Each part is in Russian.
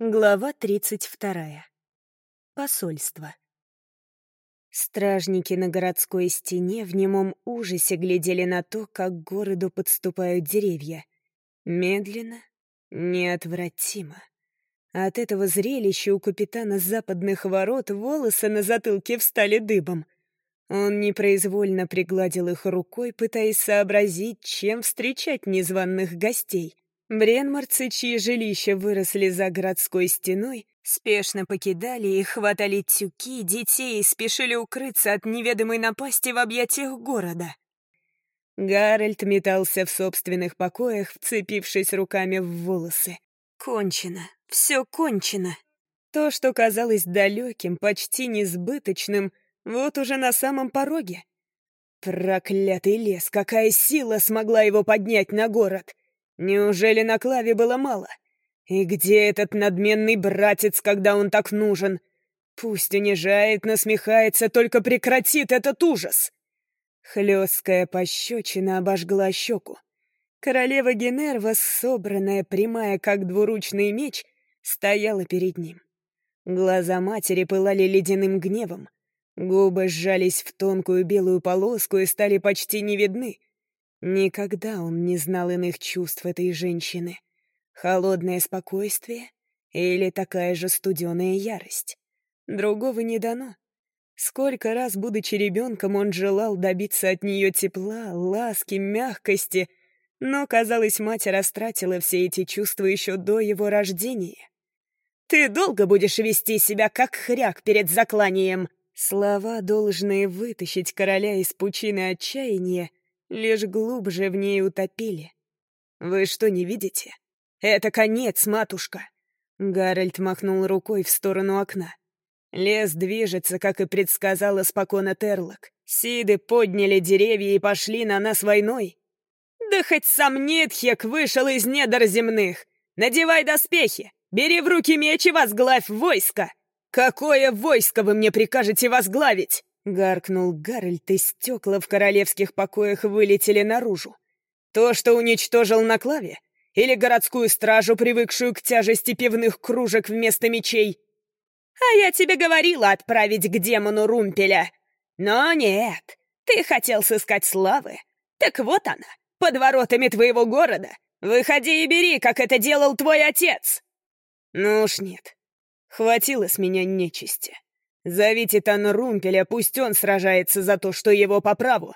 Глава 32. Посольство. Стражники на городской стене в немом ужасе глядели на то, как к городу подступают деревья. Медленно, неотвратимо. От этого зрелища у капитана западных ворот волосы на затылке встали дыбом. Он непроизвольно пригладил их рукой, пытаясь сообразить, чем встречать незваных гостей — Бренмарцы, чьи жилища выросли за городской стеной, спешно покидали и хватали тюки, детей и спешили укрыться от неведомой напасти в объятиях города. Гарольд метался в собственных покоях, вцепившись руками в волосы. Кончено, все кончено. То, что казалось далеким, почти несбыточным, вот уже на самом пороге. Проклятый лес, какая сила смогла его поднять на город! Неужели на Клаве было мало? И где этот надменный братец, когда он так нужен? Пусть унижает, насмехается, только прекратит этот ужас. Хлесткая пощечина обожгла щеку. Королева Генерва, собранная, прямая, как двуручный меч, стояла перед ним. Глаза матери пылали ледяным гневом. Губы сжались в тонкую белую полоску и стали почти не видны. Никогда он не знал иных чувств этой женщины. Холодное спокойствие или такая же студеная ярость. Другого не дано. Сколько раз, будучи ребенком, он желал добиться от нее тепла, ласки, мягкости, но, казалось, мать растратила все эти чувства еще до его рождения. «Ты долго будешь вести себя, как хряк перед закланием!» Слова, должные вытащить короля из пучины отчаяния, лишь глубже в ней утопили. «Вы что, не видите? Это конец, матушка!» Гарольд махнул рукой в сторону окна. Лес движется, как и предсказала покойная Терлок. Сиды подняли деревья и пошли на нас войной. Да хоть сам Нетхек вышел из недр земных. Надевай доспехи, бери в руки меч и возглавь войско. Какое войско вы мне прикажете возглавить? Гаркнул Гарольд, и стекла в королевских покоях вылетели наружу. То, что уничтожил на клаве? Или городскую стражу, привыкшую к тяжести пивных кружек вместо мечей? А я тебе говорила отправить к демону Румпеля. Но нет, ты хотел сыскать славы. Так вот она, под воротами твоего города. Выходи и бери, как это делал твой отец. Ну уж нет, хватило с меня нечисти. Зовите Тану Румпеля, пусть он сражается за то, что его по праву.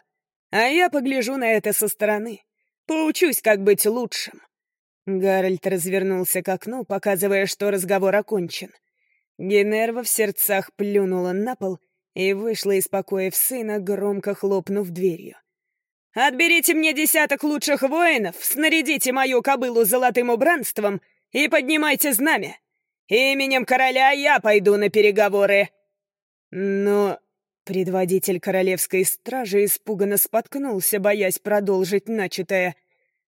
А я погляжу на это со стороны. Поучусь, как быть лучшим». Гарольд развернулся к окну, показывая, что разговор окончен. Генерва в сердцах плюнула на пол и вышла из покоев сына, громко хлопнув дверью. «Отберите мне десяток лучших воинов, снарядите мою кобылу золотым убранством и поднимайте знамя. Именем короля я пойду на переговоры!» Но предводитель королевской стражи испуганно споткнулся, боясь продолжить начатое.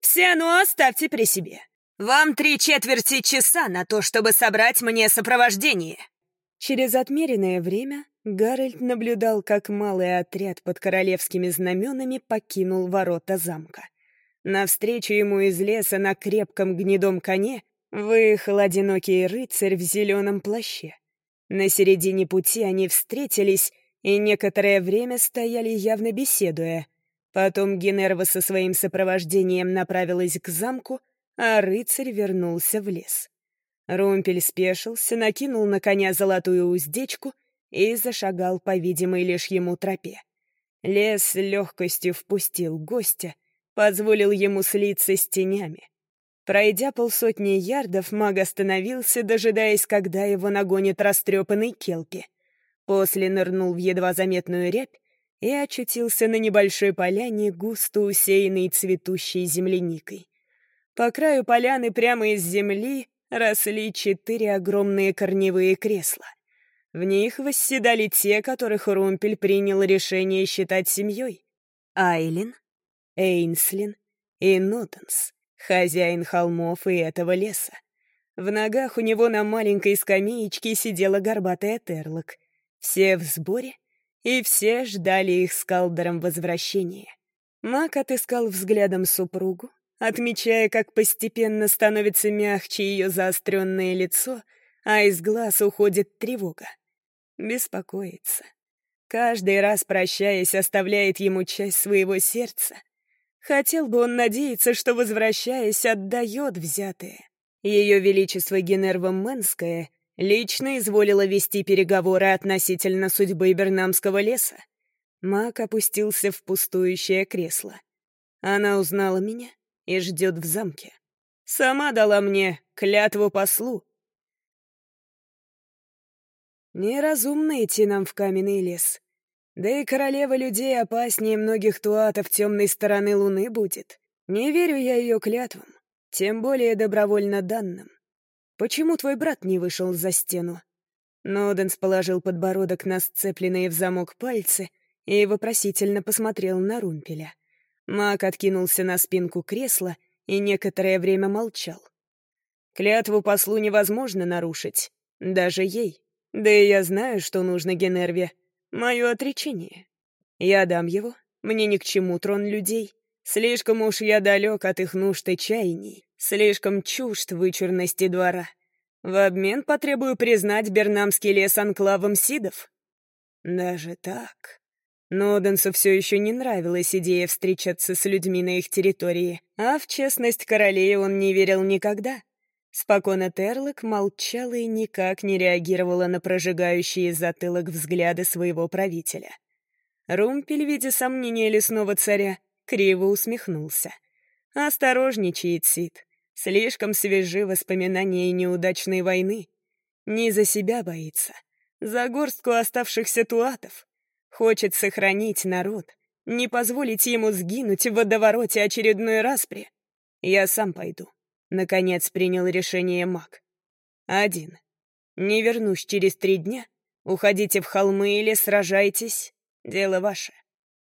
«Все ну оставьте при себе. Вам три четверти часа на то, чтобы собрать мне сопровождение». Через отмеренное время Гарольд наблюдал, как малый отряд под королевскими знаменами покинул ворота замка. Навстречу ему из леса на крепком гнедом коне выехал одинокий рыцарь в зеленом плаще. На середине пути они встретились и некоторое время стояли явно беседуя. Потом Генерва со своим сопровождением направилась к замку, а рыцарь вернулся в лес. Румпель спешился, накинул на коня золотую уздечку и зашагал по видимой лишь ему тропе. Лес легкостью впустил гостя, позволил ему слиться с тенями. Пройдя полсотни ярдов, маг остановился, дожидаясь, когда его нагонит растрепанный келпи. После нырнул в едва заметную рябь и очутился на небольшой поляне, густо усеянной цветущей земляникой. По краю поляны прямо из земли росли четыре огромные корневые кресла. В них восседали те, которых Румпель принял решение считать семьей. Айлин, Эйнслин и Нотенс хозяин холмов и этого леса. В ногах у него на маленькой скамеечке сидела горбатая Терлок. Все в сборе, и все ждали их с Калдером возвращения. Мак отыскал взглядом супругу, отмечая, как постепенно становится мягче ее заостренное лицо, а из глаз уходит тревога. Беспокоится. Каждый раз, прощаясь, оставляет ему часть своего сердца. Хотел бы он надеяться, что, возвращаясь, отдает взятое. Ее Величество Генерва Мэнская лично изволила вести переговоры относительно судьбы Бернамского леса. Мак опустился в пустующее кресло. Она узнала меня и ждет в замке. Сама дала мне клятву послу. Неразумно идти нам в каменный лес. Да и королева людей опаснее многих туатов темной стороны луны будет. Не верю я ее клятвам, тем более добровольно данным. Почему твой брат не вышел за стену?» Ноденс положил подбородок на сцепленные в замок пальцы и вопросительно посмотрел на Румпеля. Мак откинулся на спинку кресла и некоторое время молчал. «Клятву послу невозможно нарушить, даже ей. Да и я знаю, что нужно Генерве. Мое отречение. Я дам его, мне ни к чему трон людей. Слишком уж я далек от их нужд и чаяний. Слишком чужд вычурности двора. В обмен потребую признать Бернамский лес анклавом сидов. Даже так. Ноденсу все еще не нравилась идея встречаться с людьми на их территории, а в честность королей он не верил никогда. Спокойно Терлок молчала и никак не реагировала на прожигающие затылок взгляды своего правителя. Румпель, видя сомнения лесного царя, криво усмехнулся. «Осторожничает Сид. Слишком свежи воспоминания неудачной войны. Не за себя боится, за горстку оставшихся туатов. Хочет сохранить народ, не позволить ему сгинуть в водовороте очередной распри. Я сам пойду. Наконец принял решение маг. Один. Не вернусь через три дня. Уходите в холмы или сражайтесь. Дело ваше.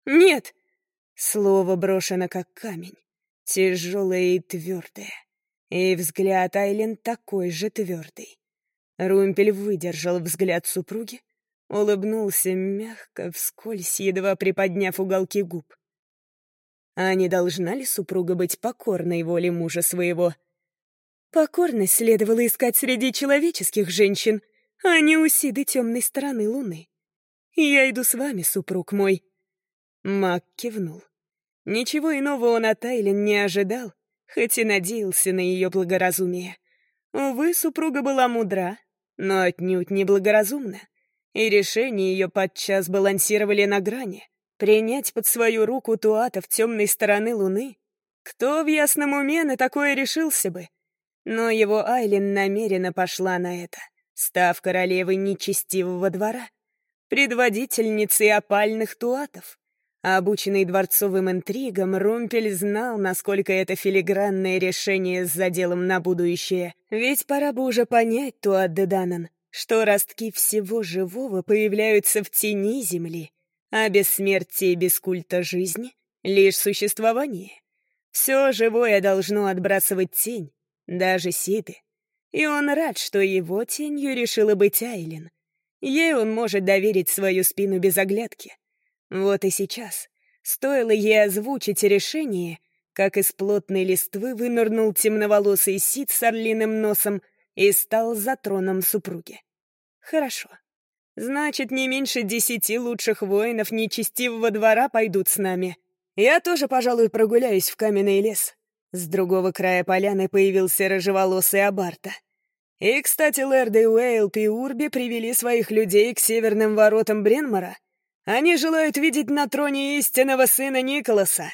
Нет! Слово брошено как камень. Тяжелое и твердое. И взгляд Айлен такой же твердый. Румпель выдержал взгляд супруги, улыбнулся мягко, вскользь, едва приподняв уголки губ. А не должна ли супруга быть покорной воле мужа своего? Покорность следовало искать среди человеческих женщин, а не у Сиды темной стороны луны. Я иду с вами, супруг мой. Мак кивнул. Ничего иного он от Айлен не ожидал, хоть и надеялся на ее благоразумие. Увы, супруга была мудра, но отнюдь не благоразумна, и решения ее подчас балансировали на грани. Принять под свою руку туатов темной стороны луны? Кто в ясном уме на такое решился бы? Но его Айлин намеренно пошла на это, став королевой нечестивого двора, предводительницей опальных туатов. Обученный дворцовым интригам, Румпель знал, насколько это филигранное решение с заделом на будущее. Ведь пора бы уже понять, Туат де Данан, что ростки всего живого появляются в тени земли, а бессмертие без культа жизни — лишь существование. Все живое должно отбрасывать тень, даже Сиды. И он рад, что его тенью решила быть Айлин. Ей он может доверить свою спину без оглядки — вот и сейчас, стоило ей озвучить решение, как из плотной листвы вынырнул темноволосый сит с орлиным носом и стал за троном супруги. Хорошо. Значит, не меньше десяти лучших воинов нечестивого двора пойдут с нами. Я тоже, пожалуй, прогуляюсь в каменный лес. С другого края поляны появился рыжеволосый Абарта. И, кстати, Лэрды Уэйлп и Урби привели своих людей к северным воротам Бренмара, они желают видеть на троне истинного сына Николаса!»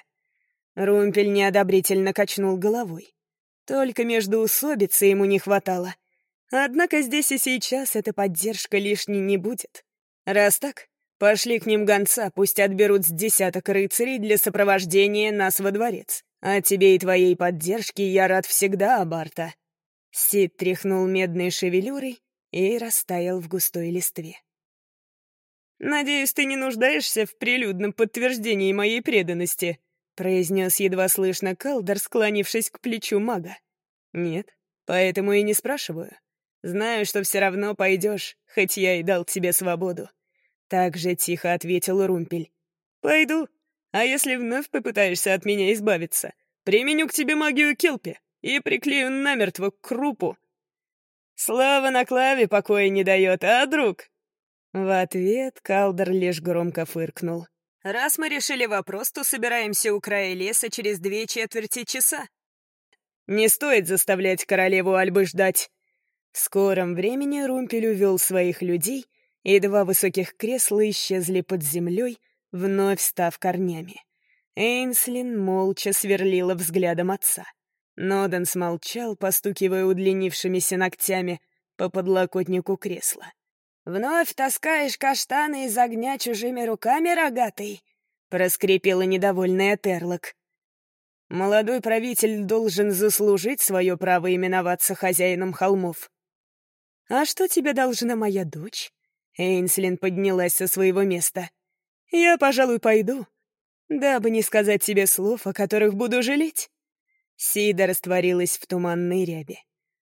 Румпель неодобрительно качнул головой. Только между усобицы ему не хватало. Однако здесь и сейчас эта поддержка лишней не будет. Раз так, пошли к ним гонца, пусть отберут с десяток рыцарей для сопровождения нас во дворец. А тебе и твоей поддержке я рад всегда, Абарта. Сид тряхнул медной шевелюрой и растаял в густой листве. «Надеюсь, ты не нуждаешься в прилюдном подтверждении моей преданности», произнес едва слышно Калдер, склонившись к плечу мага. «Нет, поэтому и не спрашиваю. Знаю, что все равно пойдешь, хоть я и дал тебе свободу». Так же тихо ответил Румпель. «Пойду. А если вновь попытаешься от меня избавиться, применю к тебе магию Келпи и приклею намертво к крупу». Слава на клаве покоя не дает, а, друг?» В ответ Калдер лишь громко фыркнул. «Раз мы решили вопрос, то собираемся у края леса через две четверти часа. Не стоит заставлять королеву Альбы ждать». В скором времени Румпель увел своих людей, и два высоких кресла исчезли под землей, вновь став корнями. Эйнслин молча сверлила взглядом отца. Ноден смолчал, постукивая удлинившимися ногтями по подлокотнику кресла. «Вновь таскаешь каштаны из огня чужими руками, рогатый?» — проскрипела недовольная Терлок. «Молодой правитель должен заслужить свое право именоваться хозяином холмов». «А что тебе должна моя дочь?» Эйнслин поднялась со своего места. «Я, пожалуй, пойду, дабы не сказать тебе слов, о которых буду жалеть». Сида растворилась в туманной рябе.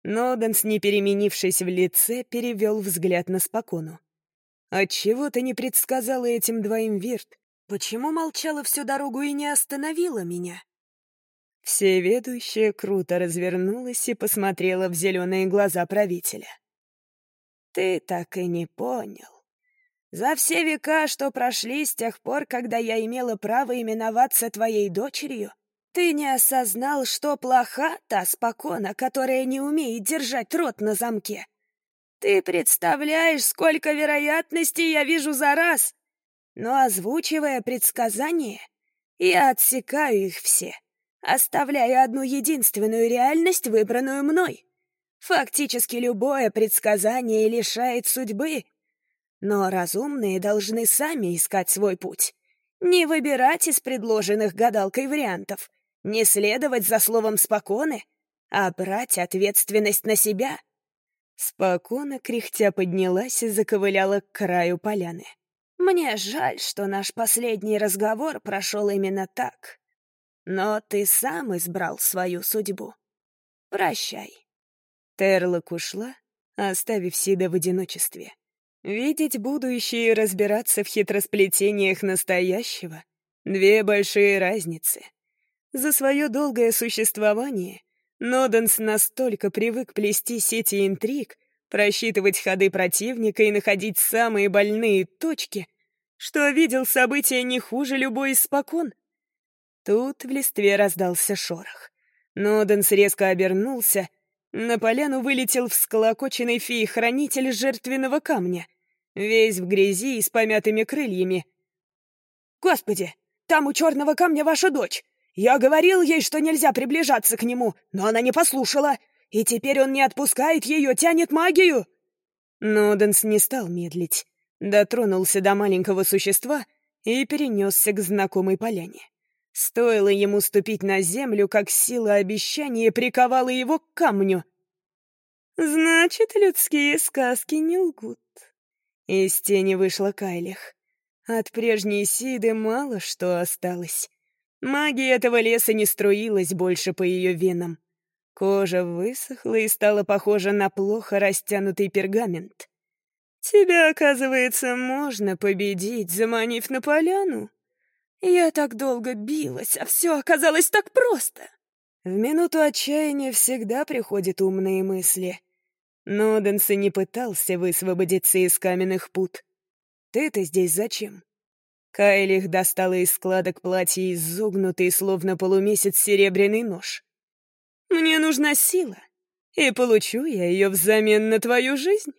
Ноденс, не переменившись в лице, перевел взгляд на Спокону. «Отчего ты не предсказала этим двоим Вирт? Почему молчала всю дорогу и не остановила меня?» Всеведущая круто развернулась и посмотрела в зеленые глаза правителя. «Ты так и не понял. За все века, что прошли с тех пор, когда я имела право именоваться твоей дочерью, ты не осознал, что плоха та спокона, которая не умеет держать рот на замке. Ты представляешь, сколько вероятностей я вижу за раз. Но озвучивая предсказания, я отсекаю их все, оставляя одну единственную реальность, выбранную мной. Фактически любое предсказание лишает судьбы. Но разумные должны сами искать свой путь. Не выбирать из предложенных гадалкой вариантов, не следовать за словом «споконы», а брать ответственность на себя. Спокойно кряхтя поднялась и заковыляла к краю поляны. «Мне жаль, что наш последний разговор прошел именно так. Но ты сам избрал свою судьбу. Прощай». Терлок ушла, оставив Сида в одиночестве. Видеть будущее и разбираться в хитросплетениях настоящего — две большие разницы — за свое долгое существование Ноденс настолько привык плести сети интриг, просчитывать ходы противника и находить самые больные точки, что видел события не хуже любой из. Тут в листве раздался шорох. Ноденс резко обернулся. На поляну вылетел всколокоченный фей-хранитель жертвенного камня, весь в грязи и с помятыми крыльями. «Господи, там у черного камня ваша дочь! Я говорил ей, что нельзя приближаться к нему, но она не послушала, и теперь он не отпускает ее, тянет магию!» Ноденс не стал медлить, дотронулся до маленького существа и перенесся к знакомой поляне. Стоило ему ступить на землю, как сила обещания приковала его к камню. «Значит, людские сказки не лгут». Из тени вышла Кайлих. От прежней Сиды мало что осталось. Магия этого леса не струилась больше по ее венам. Кожа высохла и стала похожа на плохо растянутый пергамент. «Тебя, оказывается, можно победить, заманив на поляну? Я так долго билась, а все оказалось так просто!» В минуту отчаяния всегда приходят умные мысли. Но Дэнси не пытался высвободиться из каменных пут. «Ты-то здесь зачем?» Кайлих достала из складок платья изогнутый, словно полумесяц, серебряный нож. «Мне нужна сила, и получу я ее взамен на твою жизнь».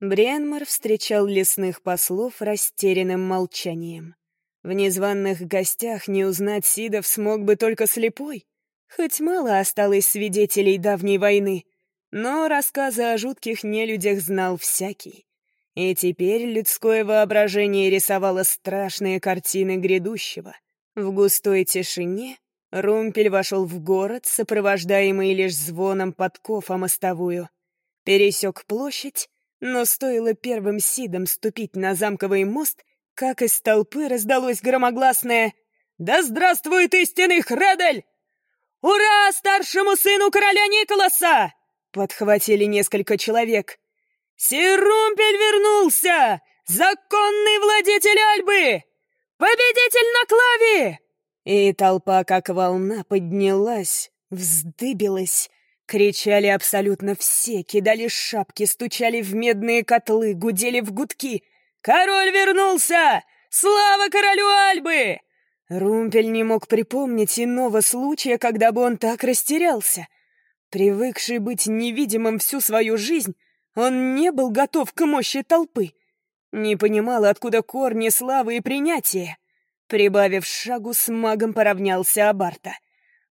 Бренмар встречал лесных послов растерянным молчанием. В незваных гостях не узнать Сидов смог бы только слепой, хоть мало осталось свидетелей давней войны, но рассказы о жутких нелюдях знал всякий. И теперь людское воображение рисовало страшные картины грядущего. В густой тишине Румпель вошел в город, сопровождаемый лишь звоном подков о мостовую. Пересек площадь, но стоило первым сидом ступить на замковый мост, как из толпы раздалось громогласное «Да здравствует истинный Хредель! Ура старшему сыну короля Николаса!» Подхватили несколько человек. Сирумпель вернулся! Законный владетель Альбы! Победитель на клаве!» И толпа, как волна, поднялась, вздыбилась, Кричали абсолютно все, кидали шапки, стучали в медные котлы, гудели в гудки. «Король вернулся! Слава королю Альбы!» Румпель не мог припомнить иного случая, когда бы он так растерялся. Привыкший быть невидимым всю свою жизнь, он не был готов к мощи толпы. Не понимал, откуда корни славы и принятия. Прибавив шагу, с магом поравнялся Абарта.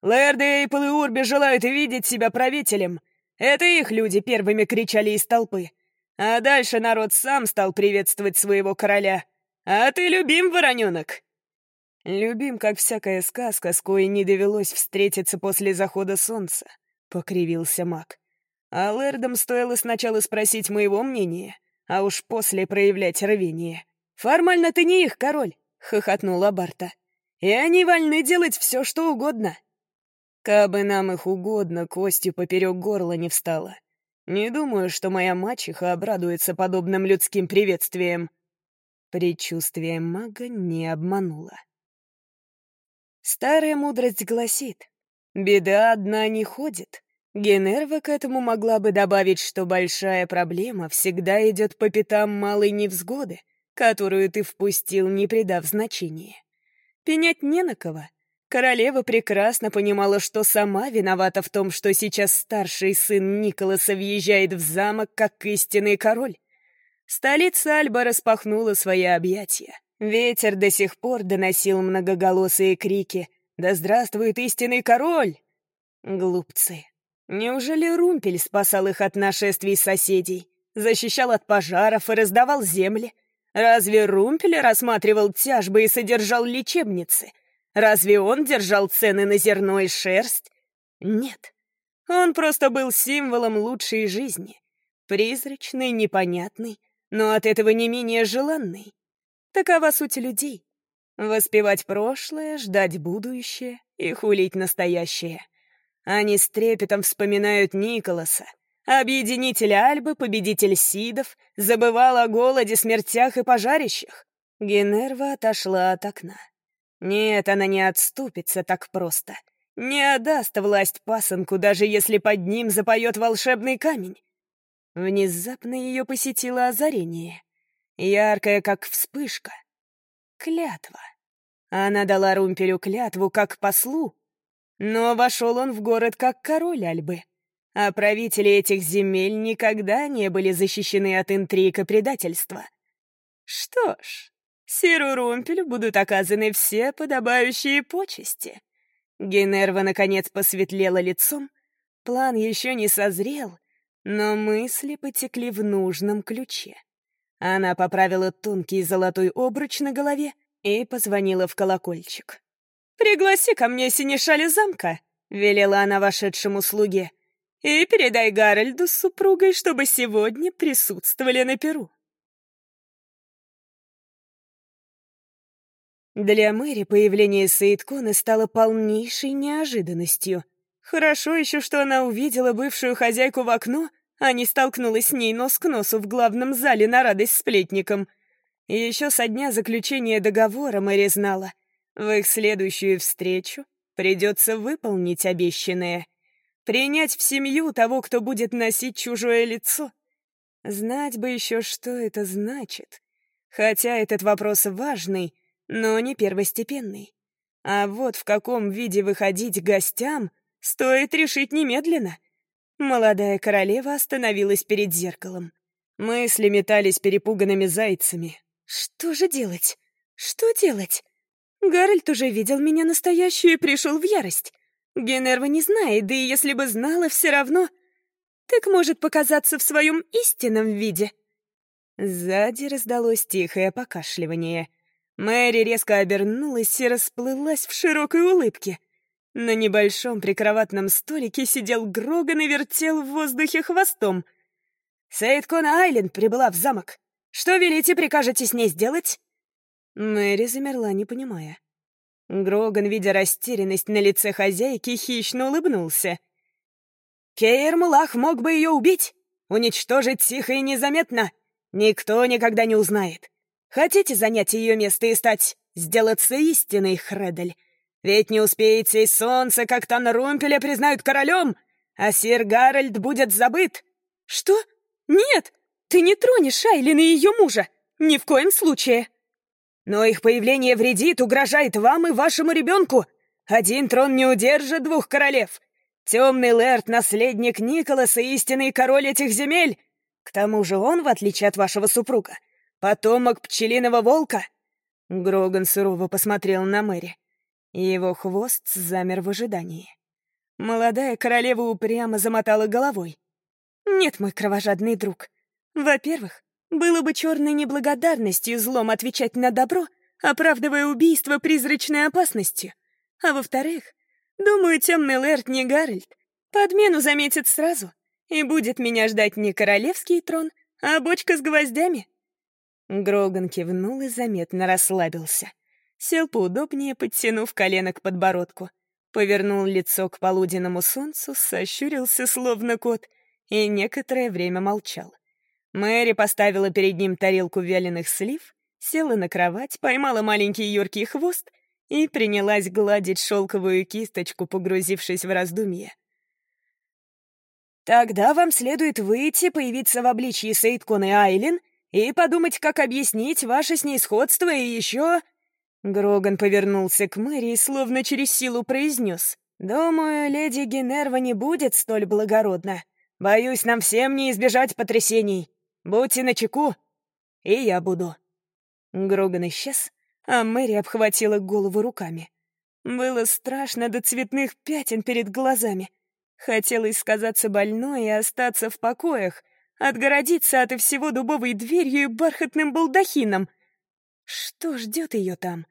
Эйпл и Урби желают видеть себя правителем. Это их люди первыми кричали из толпы. А дальше народ сам стал приветствовать своего короля. А ты любим, вороненок?» «Любим, как всякая сказка, с коей не довелось встретиться после захода солнца», — покривился маг. «А Лэрдам стоило сначала спросить моего мнения, а уж после проявлять рвение. Формально ты не их король», — хохотнула Барта. «И они вольны делать все, что угодно. Кабы нам их угодно, костью поперек горла не встала. Не думаю, что моя мачеха обрадуется подобным людским приветствием. Предчувствие мага не обмануло. Старая мудрость гласит, беда одна не ходит. Генерва к этому могла бы добавить, что большая проблема всегда идет по пятам малой невзгоды, которую ты впустил, не придав значения. Пенять не на кого, Королева прекрасно понимала, что сама виновата в том, что сейчас старший сын Николаса въезжает в замок как истинный король. Столица Альба распахнула свои объятия. Ветер до сих пор доносил многоголосые крики «Да здравствует истинный король!» Глупцы. Неужели Румпель спасал их от нашествий соседей, защищал от пожаров и раздавал земли? Разве Румпель рассматривал тяжбы и содержал лечебницы — Разве он держал цены на зерно и шерсть? Нет. Он просто был символом лучшей жизни. Призрачный, непонятный, но от этого не менее желанный. Такова суть людей. Воспевать прошлое, ждать будущее и хулить настоящее. Они с трепетом вспоминают Николаса, объединитель Альбы, победитель Сидов, забывал о голоде, смертях и пожарищах. Генерва отошла от окна. Нет, она не отступится так просто. Не отдаст власть пасынку, даже если под ним запоет волшебный камень. Внезапно ее посетило озарение. Яркое, как вспышка. Клятва. Она дала Румпелю клятву, как послу. Но вошел он в город, как король Альбы. А правители этих земель никогда не были защищены от интриг и предательства. Что ж, Сиру Румпелю будут оказаны все подобающие почести. Генерва, наконец, посветлела лицом. План еще не созрел, но мысли потекли в нужном ключе. Она поправила тонкий золотой обруч на голове и позвонила в колокольчик. «Пригласи ко мне синешали замка», — велела она вошедшему слуге, «и передай Гарольду с супругой, чтобы сегодня присутствовали на Перу». Для Мэри появление Саидкона стало полнейшей неожиданностью. Хорошо еще, что она увидела бывшую хозяйку в окно, а не столкнулась с ней нос к носу в главном зале на радость сплетникам. Еще со дня заключения договора Мэри знала, в их следующую встречу придется выполнить обещанное. Принять в семью того, кто будет носить чужое лицо. Знать бы еще, что это значит. Хотя этот вопрос важный — но не первостепенный. А вот в каком виде выходить гостям стоит решить немедленно. Молодая королева остановилась перед зеркалом. Мысли метались перепуганными зайцами. Что же делать? Что делать? Гарольд уже видел меня настоящую и пришел в ярость. Генерва не знает, да и если бы знала, все равно... Так может показаться в своем истинном виде. Сзади раздалось тихое покашливание — Мэри резко обернулась и расплылась в широкой улыбке. На небольшом прикроватном столике сидел Гроган и вертел в воздухе хвостом. «Сейдкона Айленд прибыла в замок. Что велите, прикажете с ней сделать?» Мэри замерла, не понимая. Гроган, видя растерянность на лице хозяйки, хищно улыбнулся. «Кейр Мулах мог бы ее убить, уничтожить тихо и незаметно. Никто никогда не узнает. Хотите занять ее место и стать, сделаться истинной, Хредель? Ведь не успеете, и солнце, как Танрумпеля, признают королем. а сир Гарольд будет забыт». «Что? Нет! Ты не тронешь Айлин и ее мужа! Ни в коем случае!» «Но их появление вредит, угрожает вам и вашему ребенку. Один трон не удержит двух королев. Темный Лэрд — наследник Николаса, истинный король этих земель. К тому же он, в отличие от вашего супруга, потомок пчелиного волка». Гроган сурово посмотрел на Мэри. Его хвост замер в ожидании. Молодая королева упрямо замотала головой. «Нет, мой кровожадный друг. Во-первых, было бы черной неблагодарностью злом отвечать на добро, оправдывая убийство призрачной опасностью. А во-вторых, думаю, темный Лэрд не Гарольд. Подмену заметит сразу, и будет меня ждать не королевский трон, а бочка с гвоздями». Гроган кивнул и заметно расслабился. Сел поудобнее, подтянув колено к подбородку. Повернул лицо к полуденному солнцу, сощурился, словно кот, и некоторое время молчал. Мэри поставила перед ним тарелку вяленых слив, села на кровать, поймала маленький юркий хвост и принялась гладить шелковую кисточку, погрузившись в раздумье. «Тогда вам следует выйти, появиться в обличье Сейткон и Айлин и подумать, как объяснить ваше с ней сходство и еще...» Гроган повернулся к Мэри и словно через силу произнес. «Думаю, леди Генерва не будет столь благородна. Боюсь, нам всем не избежать потрясений. Будьте начеку, и я буду». Гроган исчез, а Мэри обхватила голову руками. Было страшно до цветных пятен перед глазами. Хотелось сказаться больной и остаться в покоях, отгородиться от всего дубовой дверью и бархатным балдахином. Что ждет ее там?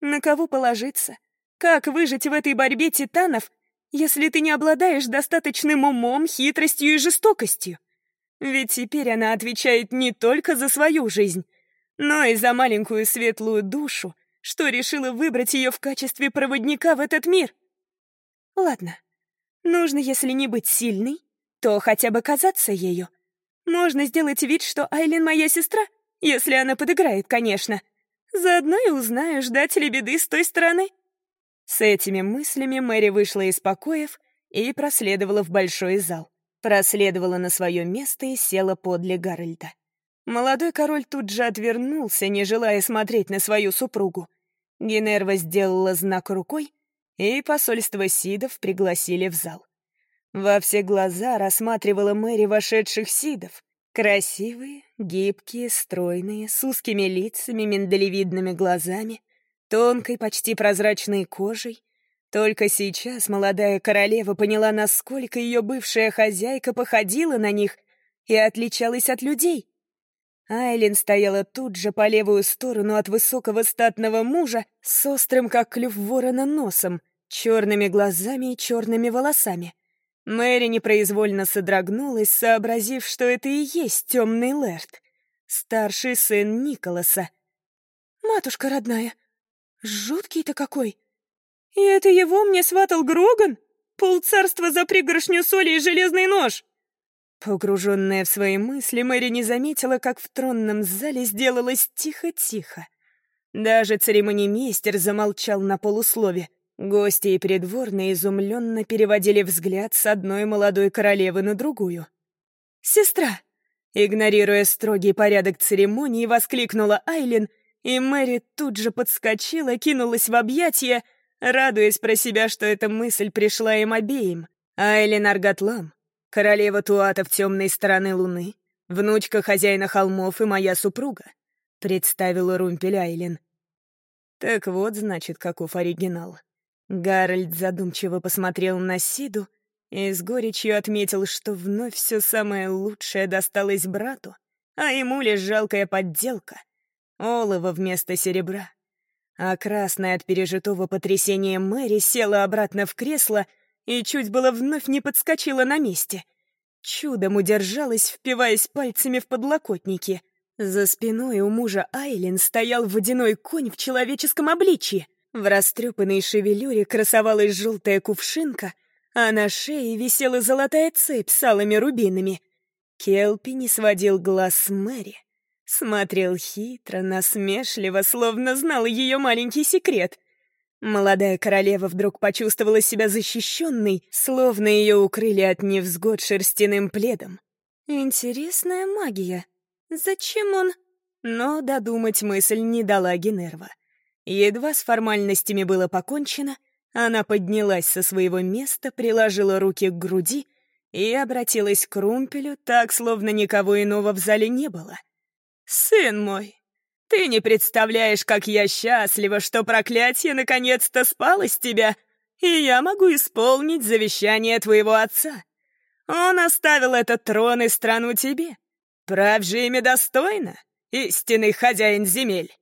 На кого положиться? Как выжить в этой борьбе титанов, если ты не обладаешь достаточным умом, хитростью и жестокостью? Ведь теперь она отвечает не только за свою жизнь, но и за маленькую светлую душу, что решила выбрать ее в качестве проводника в этот мир. Ладно, нужно, если не быть сильной, то хотя бы казаться ею. Можно сделать вид, что Айлин моя сестра, если она подыграет, конечно. Заодно и узнаю, ждать ли беды с той стороны. С этими мыслями Мэри вышла из покоев и проследовала в большой зал. Проследовала на свое место и села подле Гарольда. Молодой король тут же отвернулся, не желая смотреть на свою супругу. Генерва сделала знак рукой, и посольство Сидов пригласили в зал. Во все глаза рассматривала Мэри вошедших Сидов, Красивые, гибкие, стройные, с узкими лицами, миндалевидными глазами, тонкой, почти прозрачной кожей. Только сейчас молодая королева поняла, насколько ее бывшая хозяйка походила на них и отличалась от людей. Айлин стояла тут же по левую сторону от высокого статного мужа с острым, как клюв ворона, носом, черными глазами и черными волосами. Мэри непроизвольно содрогнулась, сообразив, что это и есть темный Лэрд, старший сын Николаса. «Матушка родная, жуткий-то какой! И это его мне сватал Гроган? Полцарства за пригоршню соли и железный нож!» Погруженная в свои мысли, Мэри не заметила, как в тронном зале сделалось тихо-тихо. Даже церемонимейстер замолчал на полуслове. Гости и придворные изумленно переводили взгляд с одной молодой королевы на другую. «Сестра!» Игнорируя строгий порядок церемонии, воскликнула Айлин, и Мэри тут же подскочила, кинулась в объятия, радуясь про себя, что эта мысль пришла им обеим. Айлин Аргатлам, королева туатов темной стороны луны, внучка хозяина холмов и моя супруга, представила Румпель Айлин. Так вот, значит, каков оригинал. Гарольд задумчиво посмотрел на Сиду и с горечью отметил, что вновь все самое лучшее досталось брату, а ему лишь жалкая подделка — олово вместо серебра. А красная от пережитого потрясения Мэри села обратно в кресло и чуть было вновь не подскочила на месте. Чудом удержалась, впиваясь пальцами в подлокотники. За спиной у мужа Айлин стоял водяной конь в человеческом обличье — в растрепанной шевелюре красовалась желтая кувшинка, а на шее висела золотая цепь с алыми рубинами. Келпи не сводил глаз с Мэри. Смотрел хитро, насмешливо, словно знал ее маленький секрет. Молодая королева вдруг почувствовала себя защищенной, словно ее укрыли от невзгод шерстяным пледом. Интересная магия. Зачем он... Но додумать мысль не дала Генерва. Едва с формальностями было покончено, она поднялась со своего места, приложила руки к груди и обратилась к Румпелю так, словно никого иного в зале не было. «Сын мой, ты не представляешь, как я счастлива, что проклятие наконец-то спало с тебя, и я могу исполнить завещание твоего отца. Он оставил этот трон и страну тебе. Прав же ими достойно, истинный хозяин земель».